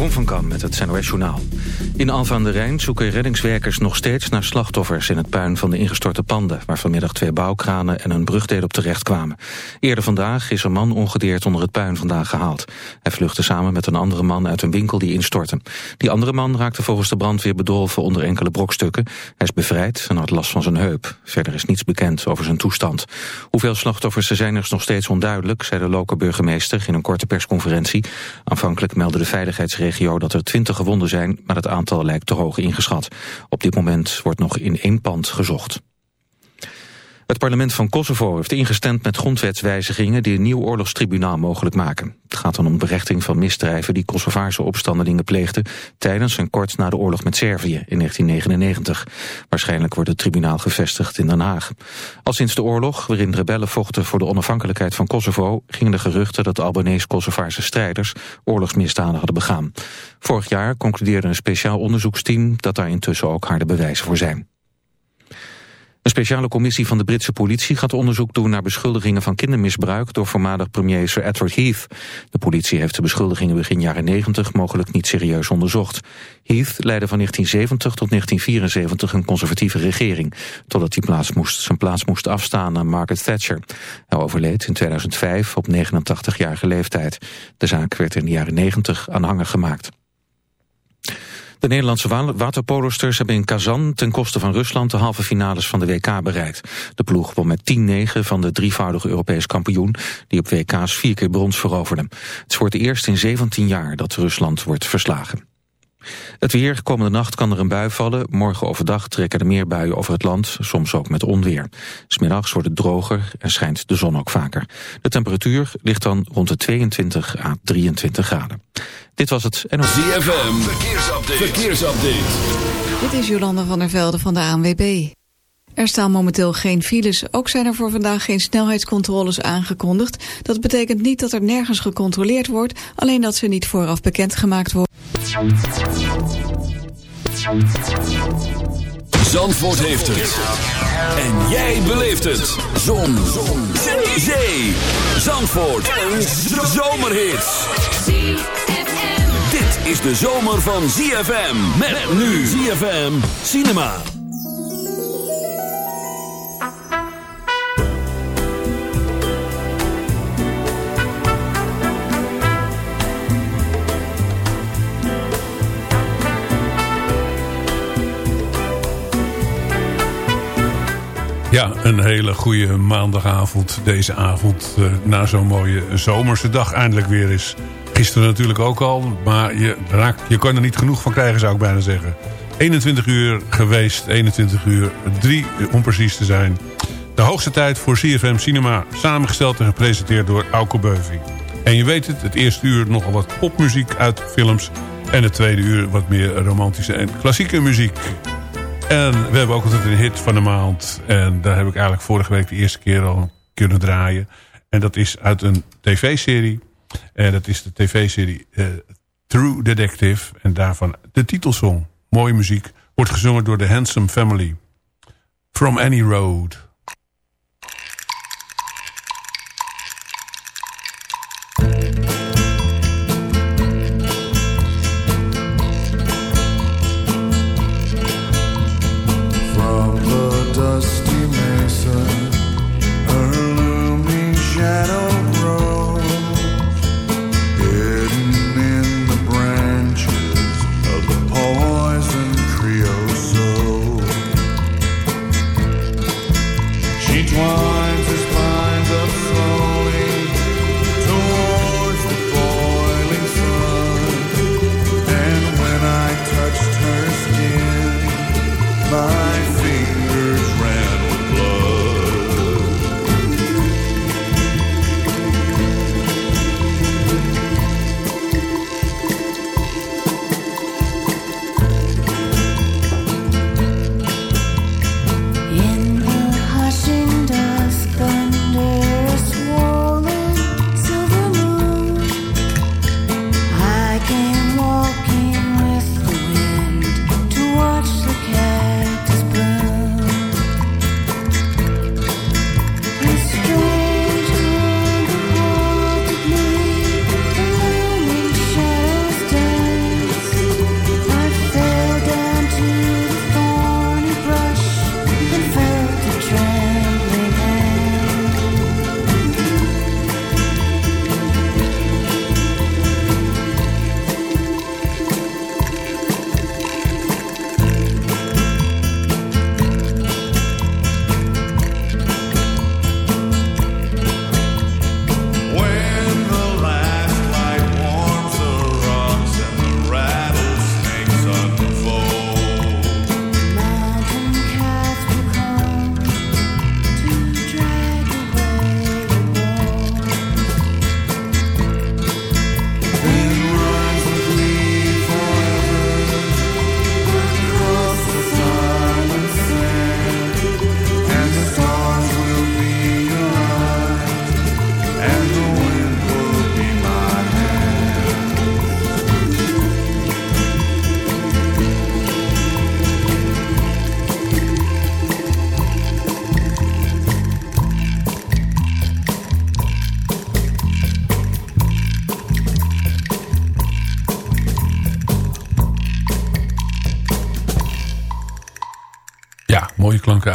Jeroen van Kam met het NOS Journaal. In Alphen aan de Rijn zoeken reddingswerkers nog steeds naar slachtoffers... in het puin van de ingestorte panden... waar vanmiddag twee bouwkranen en een brugdeel op terecht kwamen. Eerder vandaag is een man ongedeerd onder het puin vandaan gehaald. Hij vluchtte samen met een andere man uit een winkel die instortte. Die andere man raakte volgens de brandweer bedolven onder enkele brokstukken. Hij is bevrijd en had last van zijn heup. Verder is niets bekend over zijn toestand. Hoeveel slachtoffers er zijn is nog steeds onduidelijk... zei de lokale burgemeester in een korte persconferentie. Aanvankelijk meldde de veiligheidsregio dat er 20 gewonden zijn, maar het aantal lijkt te hoog ingeschat. Op dit moment wordt nog in één pand gezocht. Het parlement van Kosovo heeft ingestemd met grondwetswijzigingen die een nieuw oorlogstribunaal mogelijk maken. Het gaat dan om berechting van misdrijven die Kosovaarse opstandelingen pleegden tijdens en kort na de oorlog met Servië in 1999. Waarschijnlijk wordt het tribunaal gevestigd in Den Haag. Al sinds de oorlog, waarin rebellen vochten voor de onafhankelijkheid van Kosovo, gingen de geruchten dat Albanese-Kosovaarse strijders oorlogsmisdaden hadden begaan. Vorig jaar concludeerde een speciaal onderzoeksteam dat daar intussen ook harde bewijzen voor zijn. Een speciale commissie van de Britse politie gaat onderzoek doen naar beschuldigingen van kindermisbruik door voormalig premier Sir Edward Heath. De politie heeft de beschuldigingen begin jaren 90 mogelijk niet serieus onderzocht. Heath leidde van 1970 tot 1974 een conservatieve regering, totdat hij plaats moest, zijn plaats moest afstaan aan Margaret Thatcher. Hij overleed in 2005 op 89-jarige leeftijd. De zaak werd in de jaren 90 aanhanger gemaakt. De Nederlandse waterpolosters hebben in Kazan ten koste van Rusland de halve finales van de WK bereikt. De ploeg won met 10-9 van de drievoudige Europees kampioen die op WK's vier keer brons veroverde. Het voor het eerst in 17 jaar dat Rusland wordt verslagen. Het weer, komende nacht kan er een bui vallen. Morgen overdag trekken er meer buien over het land, soms ook met onweer. Smiddags wordt het droger en schijnt de zon ook vaker. De temperatuur ligt dan rond de 22 à 23 graden. Dit was het NOS. ZFM, verkeersupdate. verkeersupdate. Dit is Jolanda van der Velde van de ANWB. Er staan momenteel geen files. Ook zijn er voor vandaag geen snelheidscontroles aangekondigd. Dat betekent niet dat er nergens gecontroleerd wordt, alleen dat ze niet vooraf bekendgemaakt worden. Zandvoort heeft het. En jij beleeft het. Zon. Zon. Zee. Zandvoort. Een zomerhit. Dit is de zomer van ZFM. Met nu ZFM Cinema. Ja, een hele goede maandagavond. Deze avond uh, na zo'n mooie zomerse dag eindelijk weer is. Gisteren natuurlijk ook al, maar je, raakt, je kan er niet genoeg van krijgen zou ik bijna zeggen. 21 uur geweest, 21 uur 3 om precies te zijn. De hoogste tijd voor CFM Cinema, samengesteld en gepresenteerd door Auke Beuving. En je weet het, het eerste uur nogal wat popmuziek uit films... en het tweede uur wat meer romantische en klassieke muziek. En we hebben ook altijd een hit van de maand. En daar heb ik eigenlijk vorige week de eerste keer al kunnen draaien. En dat is uit een tv-serie. En dat is de tv-serie uh, True Detective. En daarvan de titelsong. Mooie muziek. Wordt gezongen door de Handsome Family. From Any Road.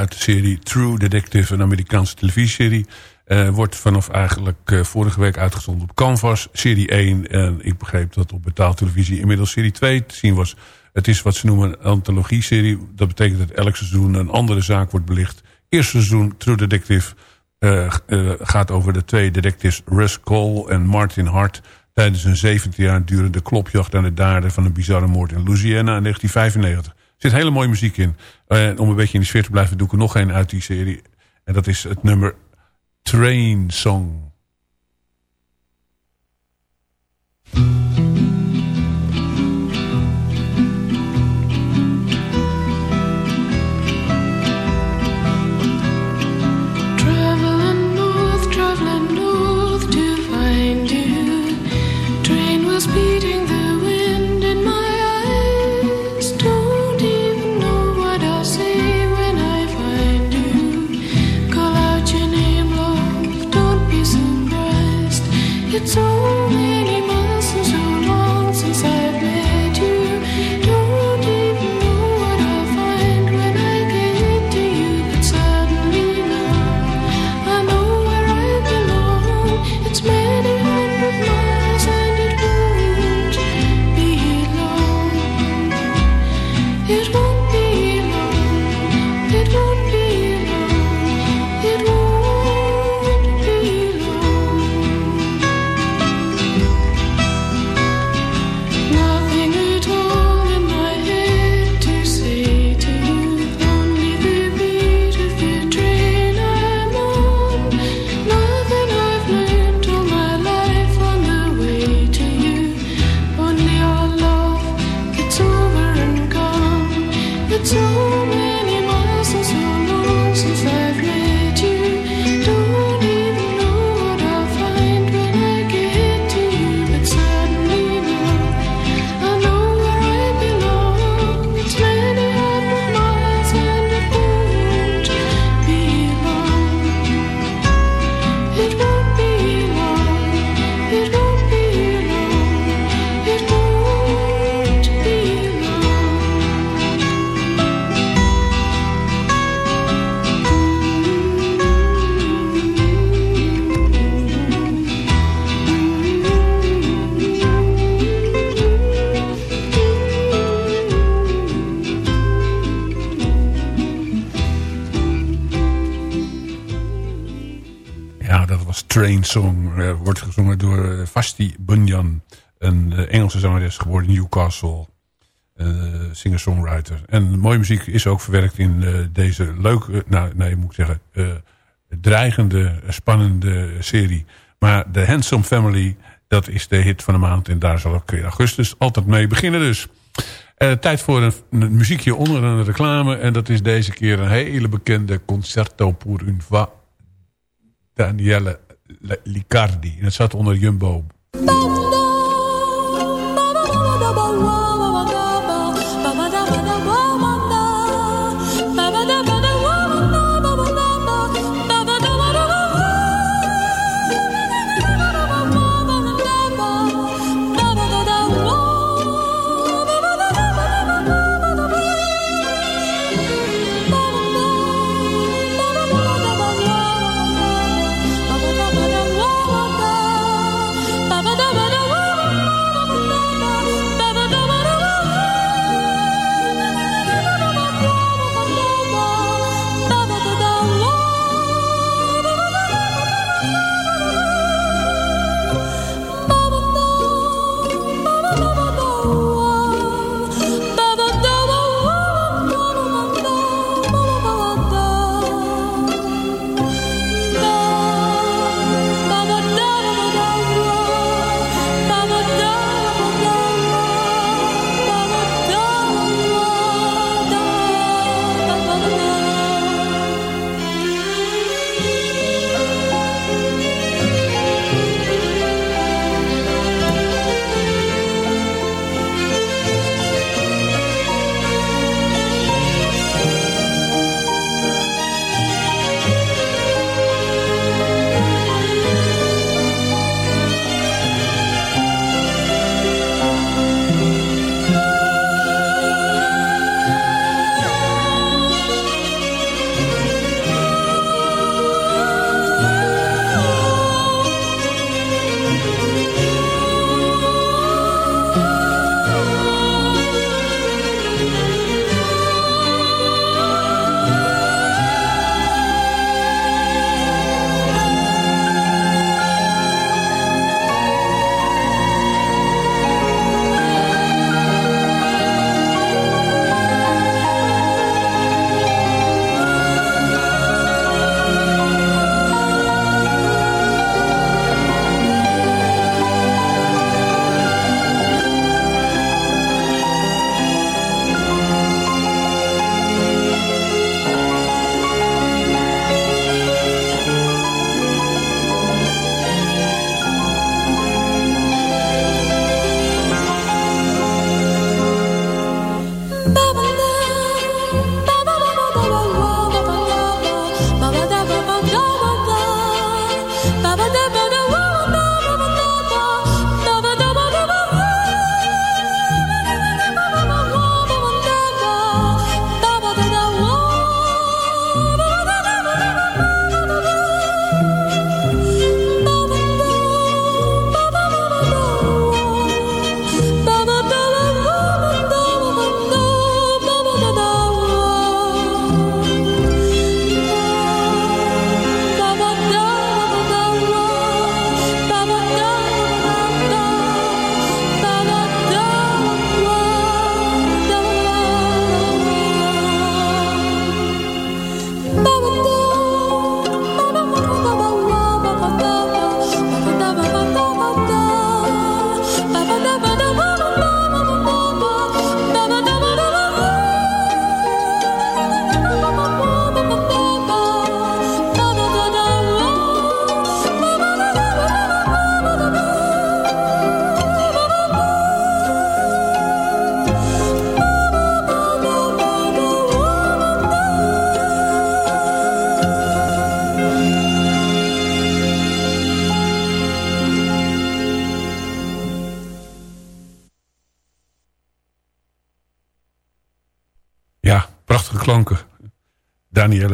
Uit de serie True Detective, een Amerikaanse televisieserie. Uh, wordt vanaf eigenlijk uh, vorige week uitgezonden op Canvas, serie 1. En ik begreep dat op betaaltelevisie inmiddels serie 2 te zien was. Het is wat ze noemen een antologie-serie. Dat betekent dat elk seizoen een andere zaak wordt belicht. Eerste seizoen True Detective uh, gaat over de twee detectives Russ Cole en Martin Hart... tijdens een 17 jaar durende klopjacht aan de daden van een bizarre moord in Louisiana in 1995. Zit hele mooie muziek in. om een beetje in de sfeer te blijven doe ik er nog één uit die serie. En dat is het nummer Train Song. Uh, wordt gezongen door uh, Vasti Bunyan. Een uh, Engelse zangeres geworden in Newcastle. Singer-songwriter. En mooie muziek is ook verwerkt in deze leuke... Nou, nee, moet ik zeggen... dreigende, spannende serie. Maar The Handsome Family... dat is de hit van de maand. En daar zal ik in augustus altijd mee beginnen dus. tijd voor een, een, muziekje onder een reclame. En dat is deze keer een hele bekende Concerto pour une voix. Danielle Licardi. En het zat onder Jumbo.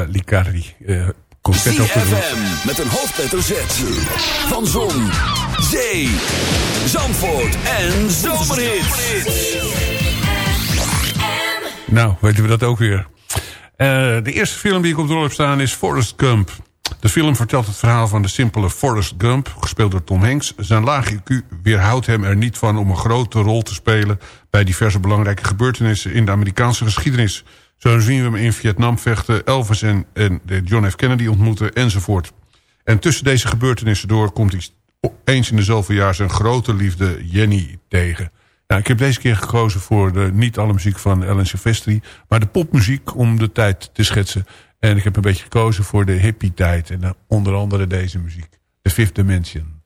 Daniela Licari. Uh, concerto CFM met een hoofdletter Z. Van Zon, Zee, Zandvoort en Zomerhits. Nou, weten we dat ook weer. Uh, de eerste film die ik op de rol heb staan is Forrest Gump. De film vertelt het verhaal van de simpele Forrest Gump, gespeeld door Tom Hanks. Zijn lage IQ weerhoudt hem er niet van om een grote rol te spelen... bij diverse belangrijke gebeurtenissen in de Amerikaanse geschiedenis. Zo zien we hem in Vietnam vechten, Elvis en, en John F. Kennedy ontmoeten enzovoort. En tussen deze gebeurtenissen door komt hij eens in de zoveel jaar zijn grote liefde Jenny tegen... Nou, ik heb deze keer gekozen voor de, niet alle muziek van Ellen Silvestri... maar de popmuziek om de tijd te schetsen. En ik heb een beetje gekozen voor de hippie tijd. En uh, onder andere deze muziek. The Fifth Dimension.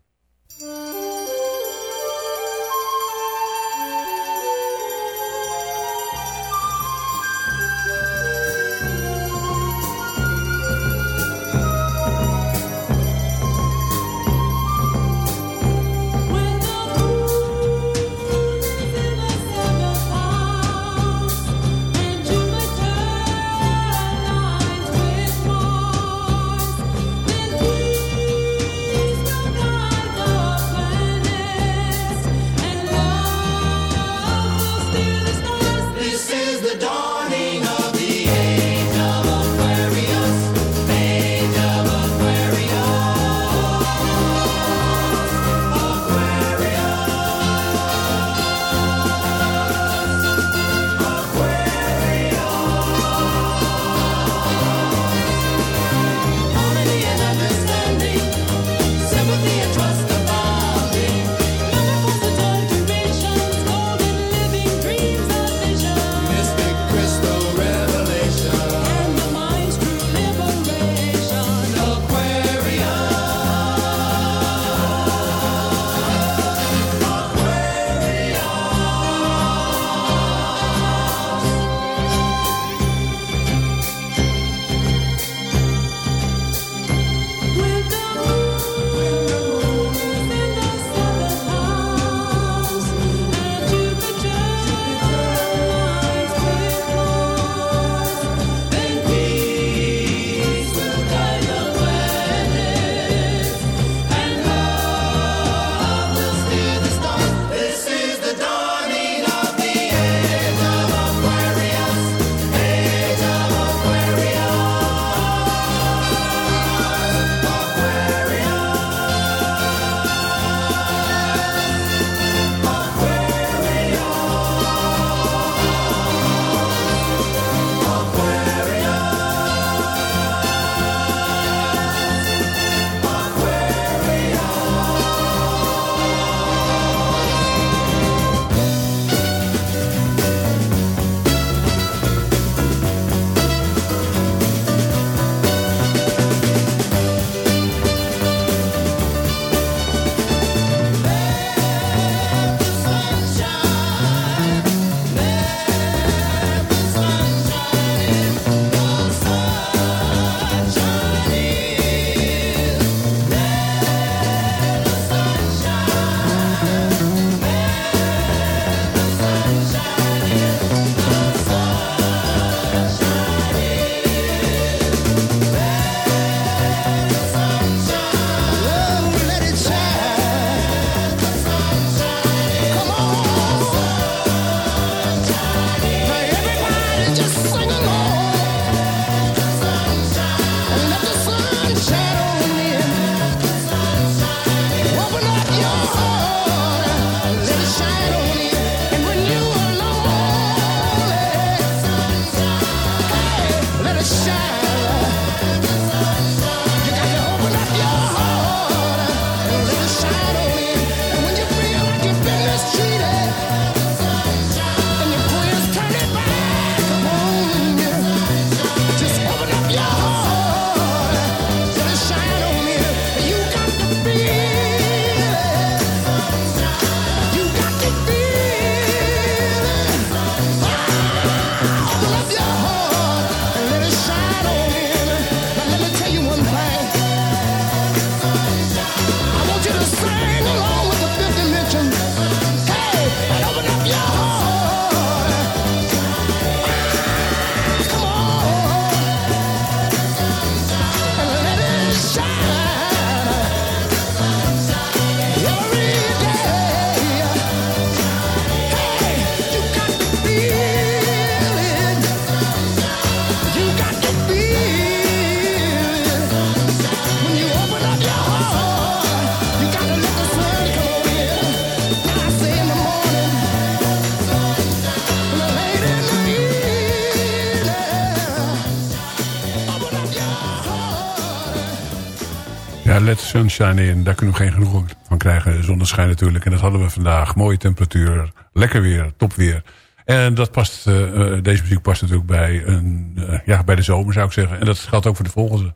In. Daar kunnen we geen genoeg van krijgen. Zonneschijn natuurlijk. En dat hadden we vandaag. Mooie temperatuur. Lekker weer. Top weer. En dat past, uh, deze muziek past natuurlijk bij, een, uh, ja, bij de zomer zou ik zeggen. En dat geldt ook voor de volgende.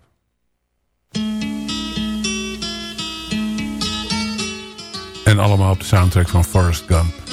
En allemaal op de soundtrack van Forrest Gump.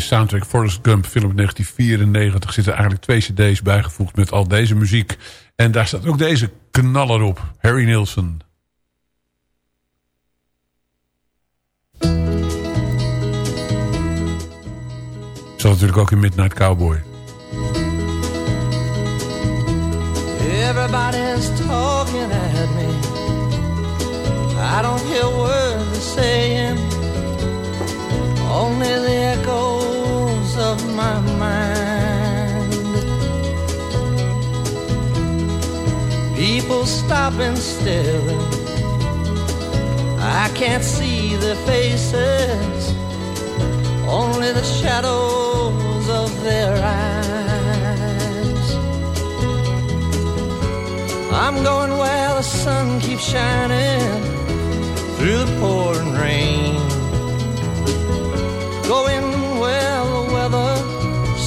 Deze soundtrack Forrest Gump film 1994 zitten eigenlijk twee cd's bijgevoegd met al deze muziek. En daar staat ook deze knaller op. Harry Nilsson. Zat natuurlijk ook in Midnight Cowboy. Everybody's talking at me I don't hear words saying only the echoes of my mind. People stop and stare. I can't see their faces, only the shadows of their eyes. I'm going where the sun keeps shining through the pouring rain Going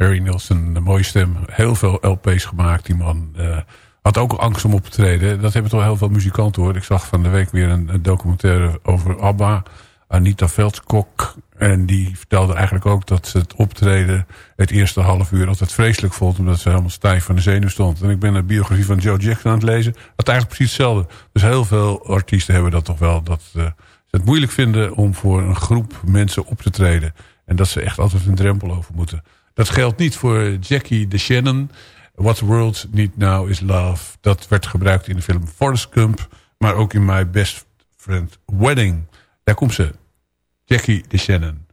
Harry Nilsson, een mooie stem. Heel veel LP's gemaakt, die man. Eh, had ook angst om op te treden. Dat hebben toch heel veel muzikanten hoor. Ik zag van de week weer een, documentaire over ABBA. Anita Veldskok. En die vertelde eigenlijk ook dat ze het optreden... het eerste half uur altijd vreselijk vond... omdat ze helemaal stijf van de zenuw stond. En ik ben een biografie van Joe Jackson aan het lezen. Dat eigenlijk precies hetzelfde. Dus heel veel artiesten hebben dat toch wel. Dat eh, ze het moeilijk vinden om voor een groep mensen op te treden. En dat ze echt altijd een drempel over moeten. Dat geldt niet voor Jackie de Shannon. What the World Need Now is Love. Dat werd gebruikt in de film Forrest Gump. Maar ook in My Best Friend Wedding. Daar komt ze. Jackie de Shannon.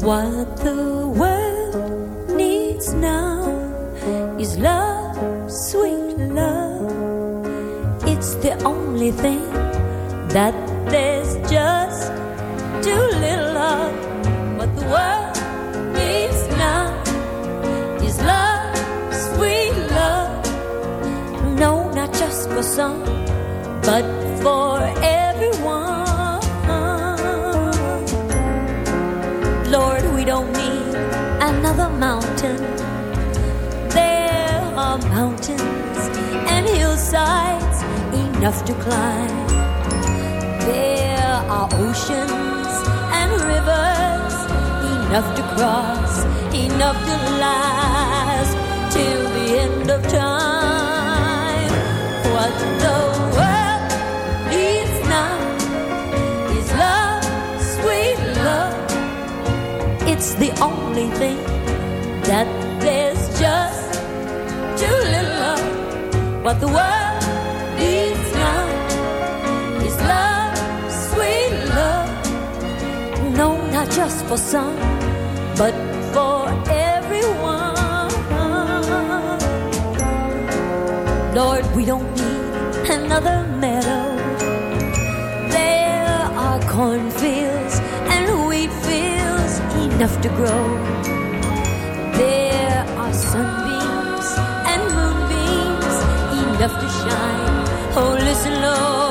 What the world needs now is love, sweet love. It's the only thing that there's just too little of. What the world needs now is love, sweet love. No, not just for some, but for everyone. Lord, we don't need another mountain. There are mountains and hillsides enough to climb. There are oceans and rivers enough to cross, enough to last till the end of time. What the world needs now is love, sweet love. It's the only thing that there's just too little of. What the world needs not just for some, but for everyone. Lord, we don't need another meadow. There are cornfields and wheat fields enough to grow. There are sunbeams and moonbeams enough to shine. Oh, listen, Lord,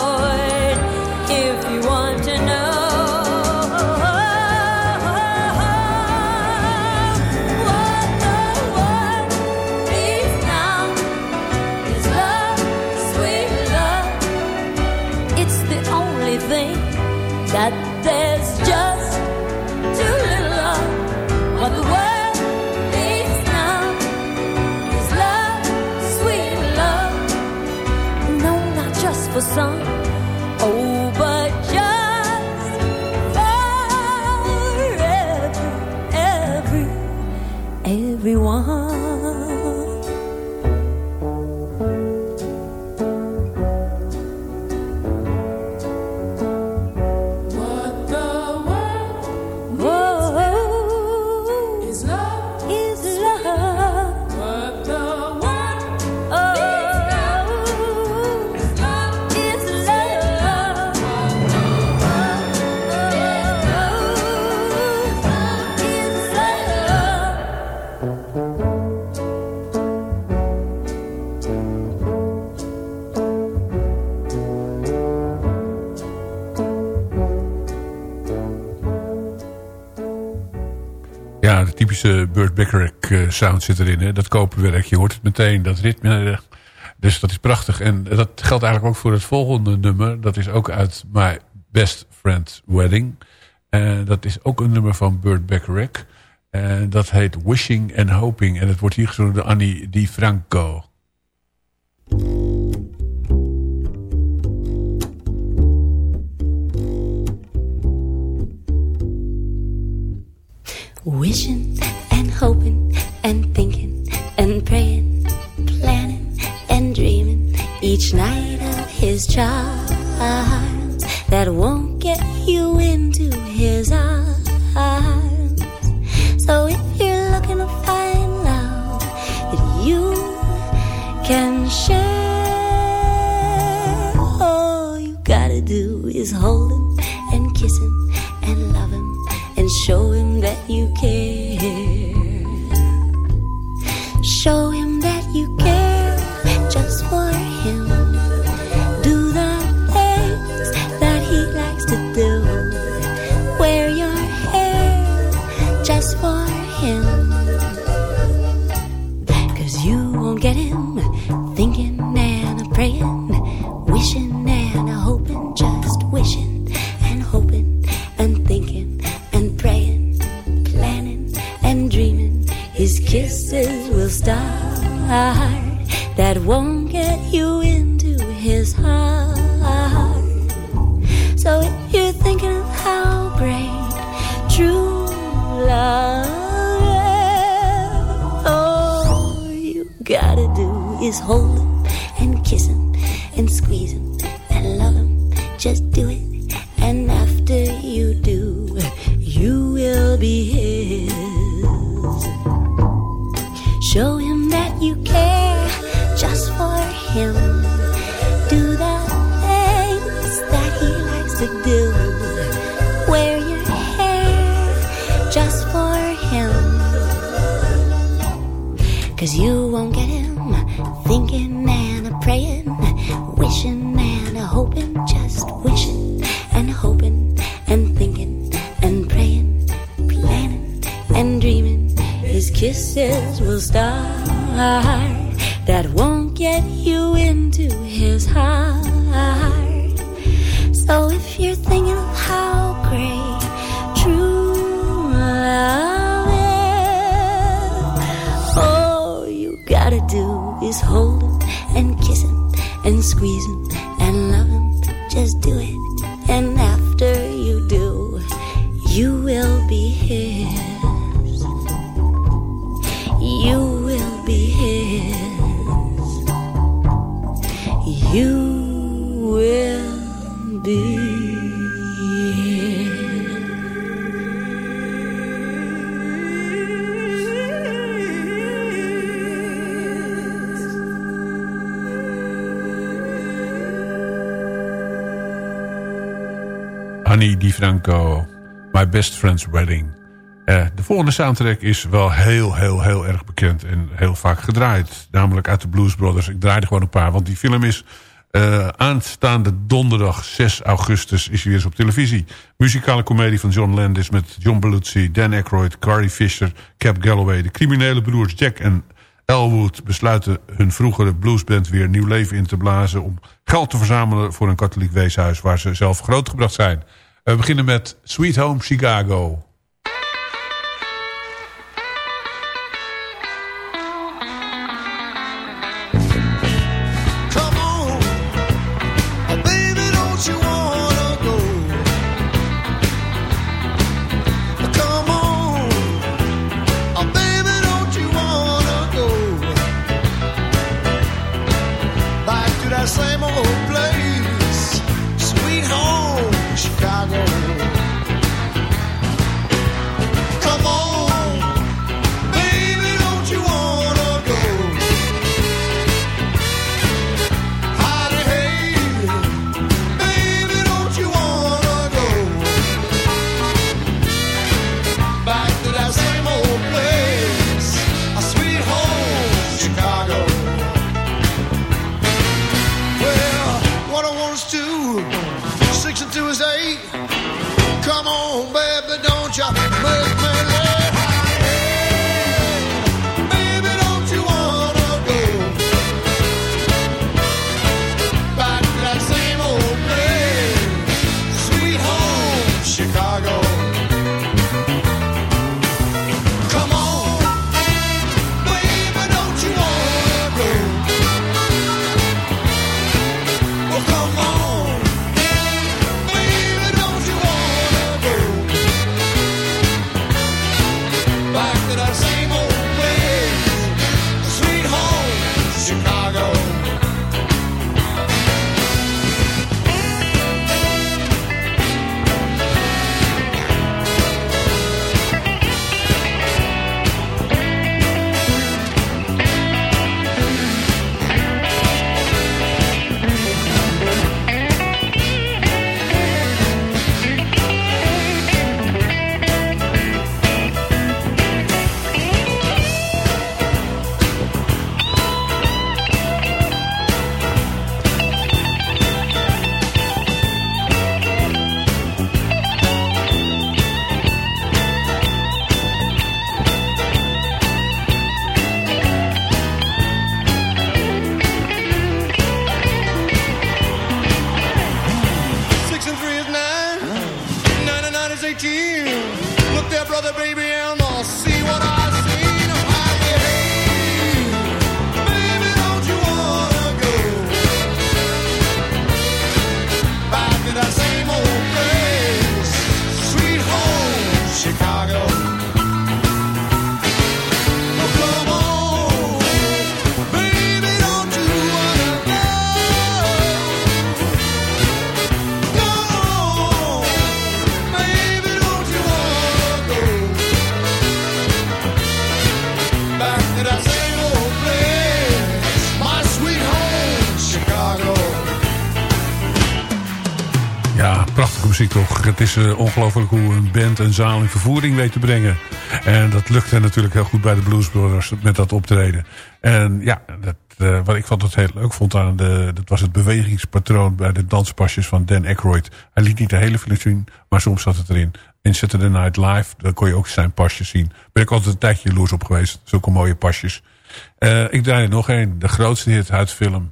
Burt Bacharach eh, sound zit erin. Hè? Dat koperwerk, je hoort het meteen, dat ritme. Eh, dus dat is prachtig. En dat geldt eigenlijk ook voor het volgende nummer. Dat is ook uit My Best Friend's Wedding. En dat is ook een nummer van Burt Bacharach. En dat heet Wishing and Hoping. En het wordt hier gezongen door Annie Di Franco. Wishing hoping and thinking and praying, planning and dreaming each night of his charms that won't get you into his arms. So if you're looking to find love that you can share, all you gotta do is hold him and kiss him and love him and show him that you care. Franco, My Best Friend's Wedding. Eh, de volgende soundtrack is wel heel, heel, heel erg bekend en heel vaak gedraaid. Namelijk uit de Blues Brothers. Ik draai er gewoon een paar, want die film is uh, aanstaande donderdag 6 augustus is hij weer eens op televisie. Muzikale komedie van John Landis met John Belushi, Dan Aykroyd, Carrie Fisher, Cap Galloway. De criminele broers Jack en Elwood besluiten hun vroegere bluesband weer nieuw leven in te blazen... om geld te verzamelen voor een katholiek weeshuis waar ze zelf grootgebracht zijn. We beginnen met Sweet Home Chicago. Georgia, made Het is uh, ongelooflijk hoe een band een zaal in vervoering weet te brengen. En dat lukte natuurlijk heel goed bij de Blues Brothers met dat optreden. En ja, dat, uh, wat ik vond het heel leuk vond aan de, dat was het bewegingspatroon bij de danspasjes van Dan Aykroyd. Hij liet niet de hele film zien, maar soms zat het erin. In Saturday Night Live, daar kon je ook zijn pasjes zien. Ben ik altijd een tijdje loers op geweest. Zulke mooie pasjes. Uh, ik draai er nog één. De grootste hit uit film.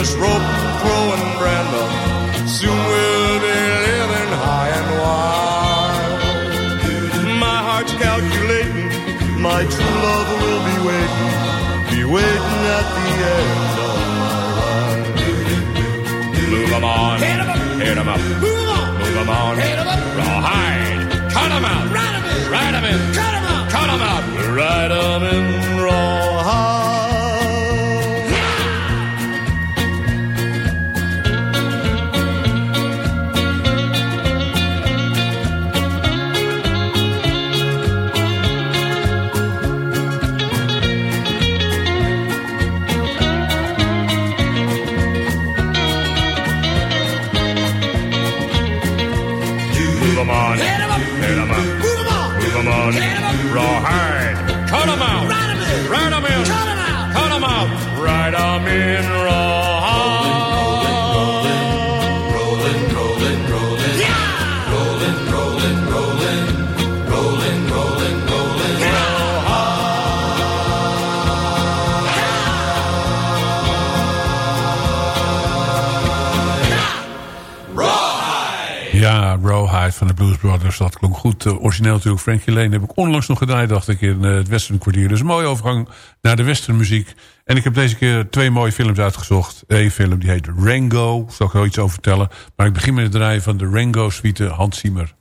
Just rope throwing Brenda. Soon we'll be living high and wild. My heart's calculating, my true love will be waiting, be waiting at the end of my ride. Move 'em on, hit 'em up, hit 'em up, move 'em on, move 'em on, hit 'em up, rawhide, cut 'em out, ride 'em in, ride 'em in, cut 'em out, cut 'em out, ride 'em in rawhide. Van de Blues Brothers. Dat klonk goed. Uh, origineel natuurlijk Frankie Lane. Heb ik onlangs nog gedraaid, dacht ik, in uh, het Western kwartier. Dus een mooie overgang naar de Western muziek. En ik heb deze keer twee mooie films uitgezocht. Eén film die heet Rango. Zal ik er iets over vertellen. Maar ik begin met het draaien van de Rango-suite Hans Zimmer.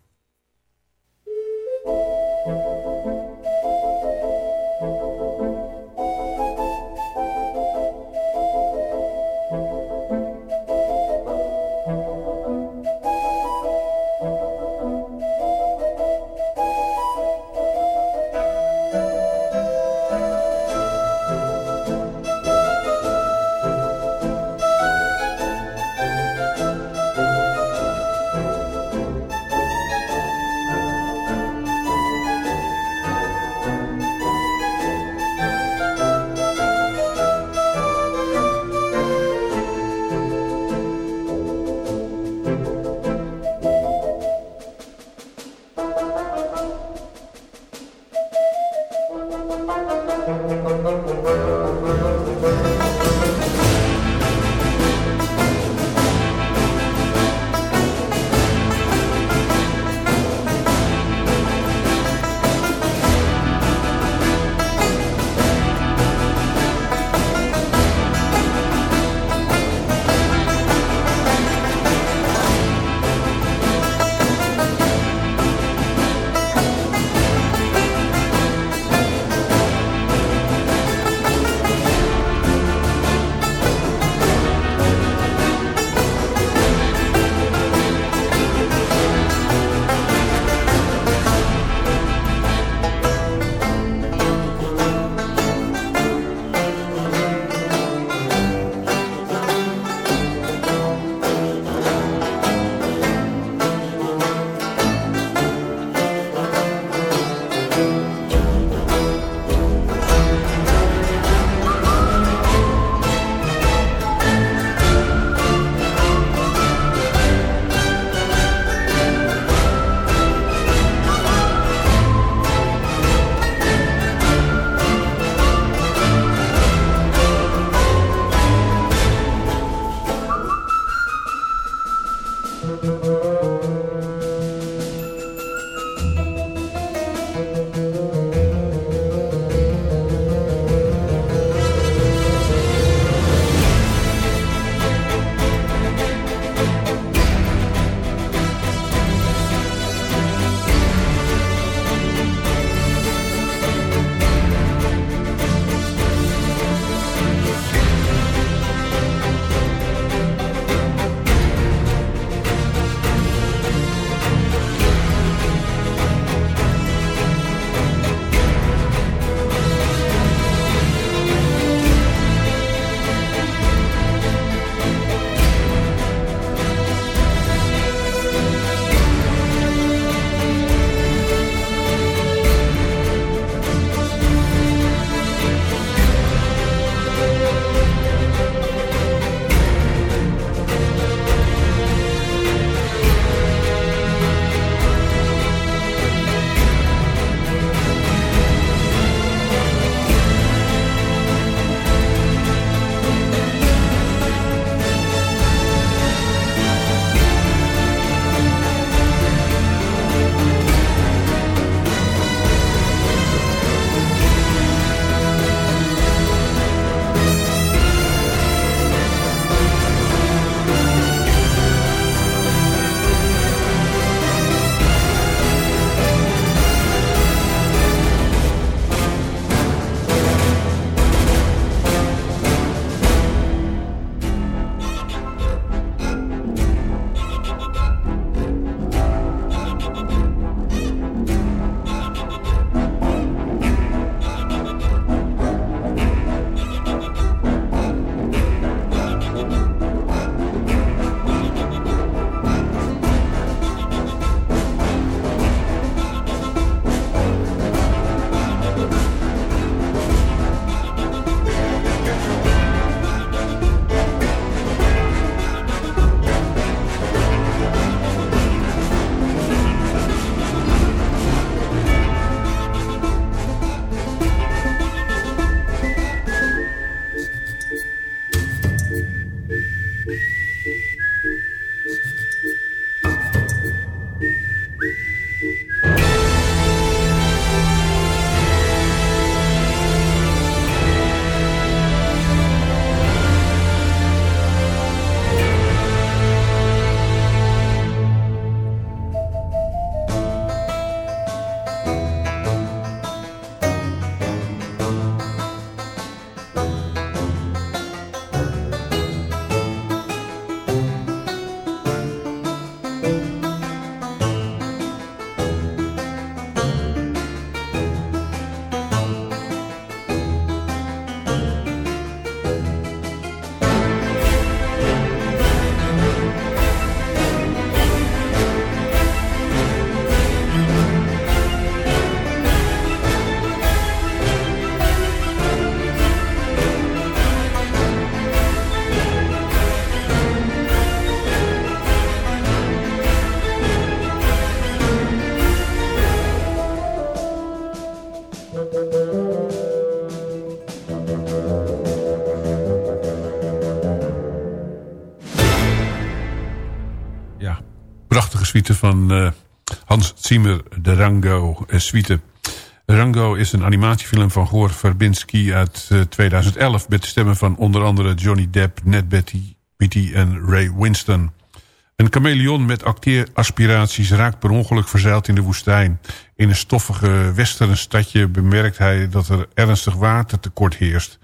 Suite van uh, Hans Zimmer, de Rango uh, suite. Rango is een animatiefilm van Goor Verbinski uit uh, 2011... met de stemmen van onder andere Johnny Depp, Ned Betty, en Ray Winston. Een chameleon met acteeraspiraties raakt per ongeluk verzeild in de woestijn. In een stoffige westernstadje bemerkt hij dat er ernstig watertekort heerst.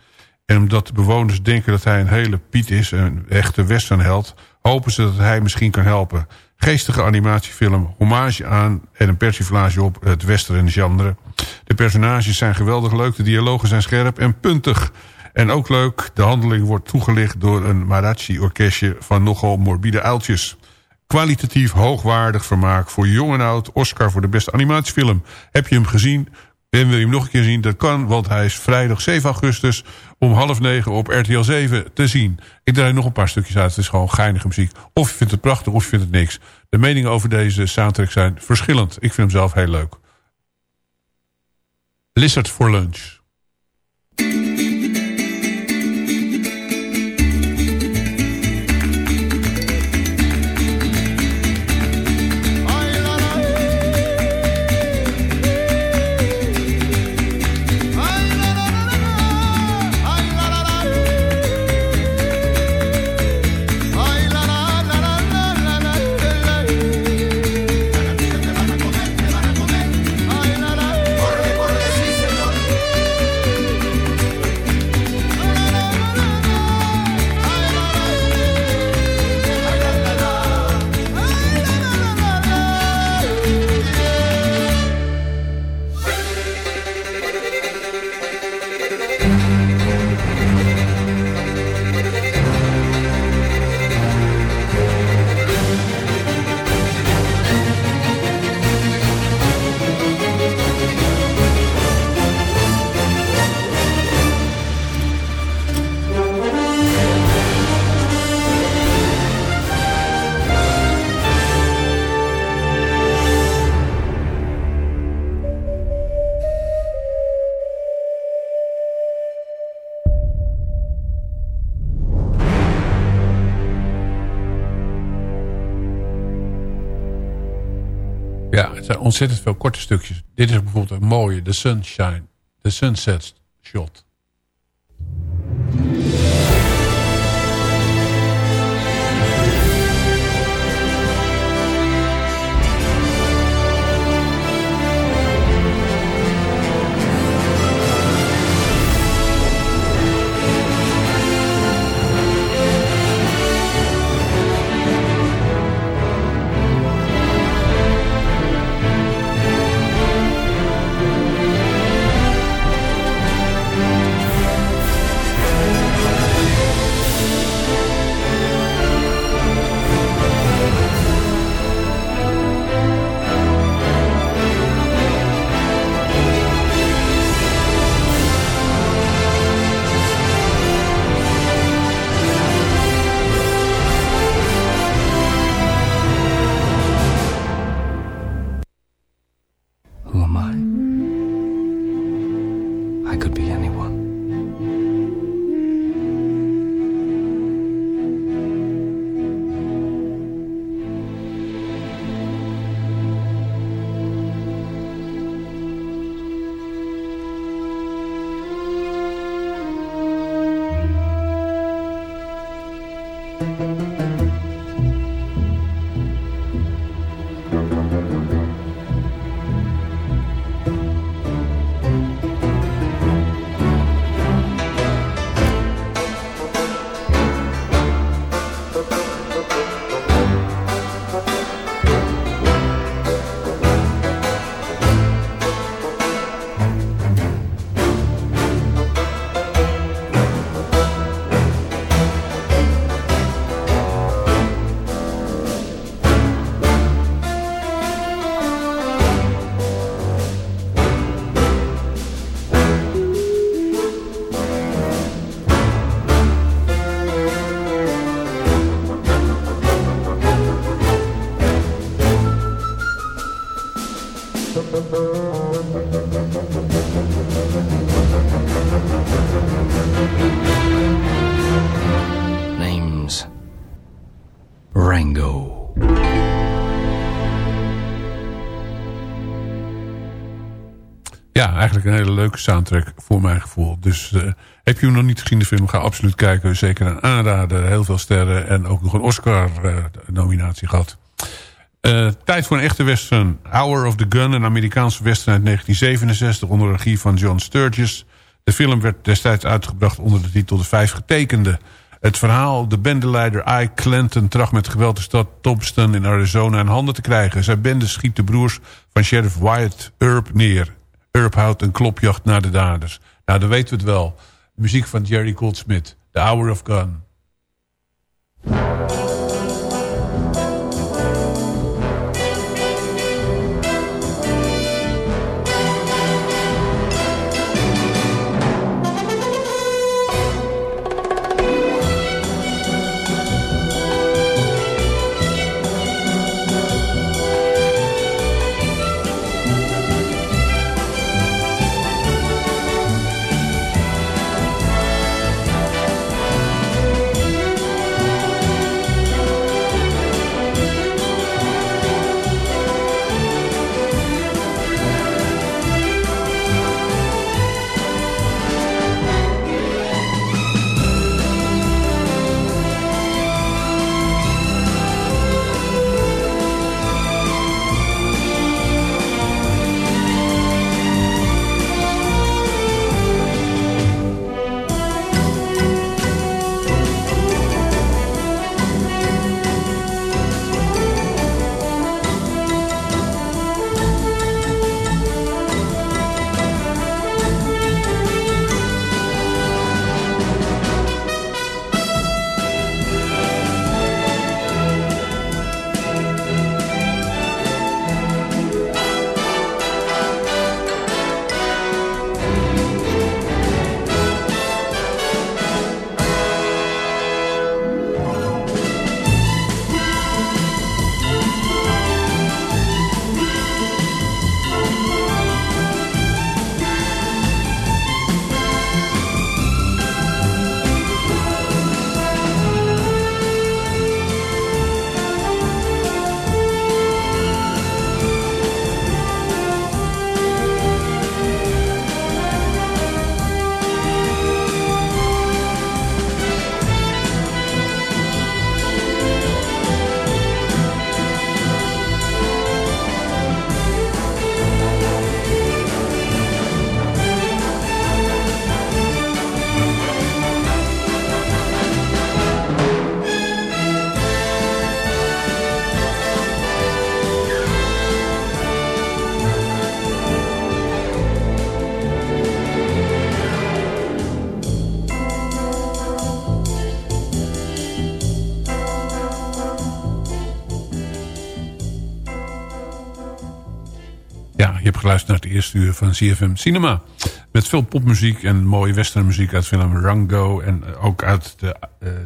En omdat de bewoners denken dat hij een hele Piet is, een echte westernheld... hopen ze dat hij misschien kan helpen. Geestige animatiefilm, hommage aan en een persiflage op het western genre. De personages zijn geweldig leuk, de dialogen zijn scherp en puntig... En ook leuk, de handeling wordt toegelicht door een Marachi-orkestje van nogal morbide uiltjes. Kwalitatief hoogwaardig vermaak voor jong en oud. Oscar voor de beste animatiefilm. Heb je hem gezien? En wil je hem nog een keer zien? Dat kan, want hij is vrijdag 7 augustus om half negen op RTL 7 te zien. Ik draai nog een paar stukjes uit. Het is gewoon geinige muziek. Of je vindt het prachtig of je vindt het niks. De meningen over deze soundtrack zijn verschillend. Ik vind hem zelf heel leuk. Lizard for Lunch. Ontzettend veel korte stukjes. Dit is bijvoorbeeld een mooie, The Sunshine, The Sunset Shot. I could be anyone. Ja, eigenlijk een hele leuke soundtrack voor mijn gevoel. Dus uh, heb je hem nog niet gezien, de film, ga absoluut kijken. Zeker een aanrader, heel veel sterren en ook nog een Oscar-nominatie gehad. Uh, tijd voor een echte western. Hour of the Gun, een Amerikaanse western uit 1967... onder regie van John Sturges. De film werd destijds uitgebracht onder de titel De Vijf Getekenden. Het verhaal, de bendeleider Ike Clanton tracht met geweld de stad Thompson in Arizona in handen te krijgen. Zijn bende schiet de broers van sheriff Wyatt Earp neer. Earp houdt een klopjacht naar de daders. Nou, dan weten we het wel. muziek van Jerry Goldsmith, The Hour of Gun. Eerste uur van CFM Cinema. Met veel popmuziek en mooie westernmuziek uit film Rango. En ook uit de,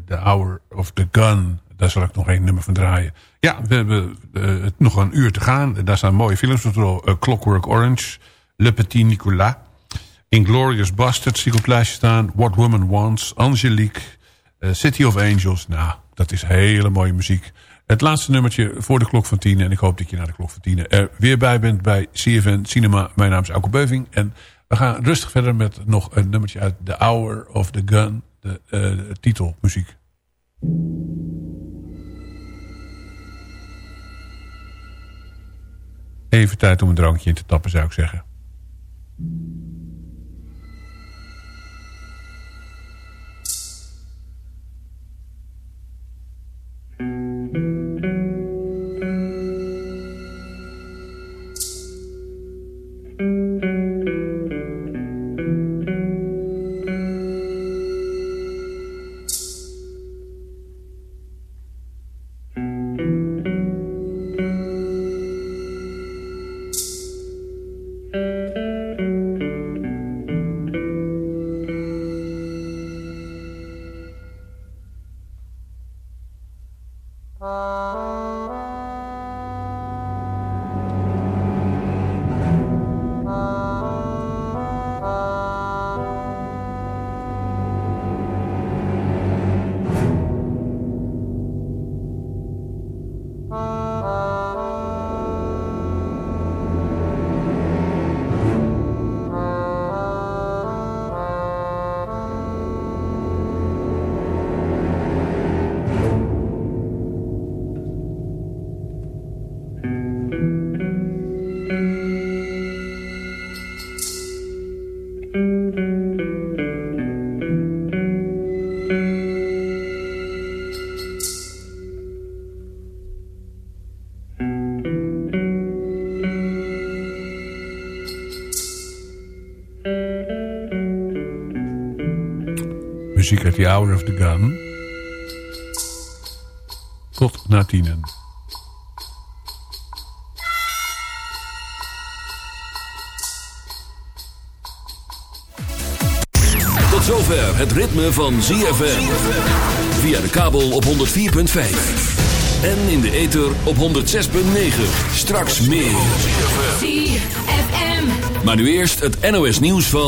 the Hour of the Gun. Daar zal ik nog één nummer van draaien. Ja, we hebben uh, nog een uur te gaan. Daar staan mooie films. Uh, Clockwork Orange. Le Petit Nicolas. Inglorious Bastards die op het lijstje staan. What Woman Wants. Angelique. City of Angels. Nou, dat is hele mooie muziek. Het laatste nummertje voor de klok van tien. En ik hoop dat je na de klok van tien er weer bij bent bij CFN Cinema. Mijn naam is Auke Beuving. En we gaan rustig verder met nog een nummertje uit The Hour of the Gun. De, uh, de titelmuziek. Even tijd om een drankje in te tappen zou ik zeggen. Muziek uit The Hour of the Gun. Tot na tienen. Tot zover het ritme van ZFM. Via de kabel op 104.5. En in de ether op 106.9. Straks meer. ZFM. Maar nu eerst het NOS nieuws van...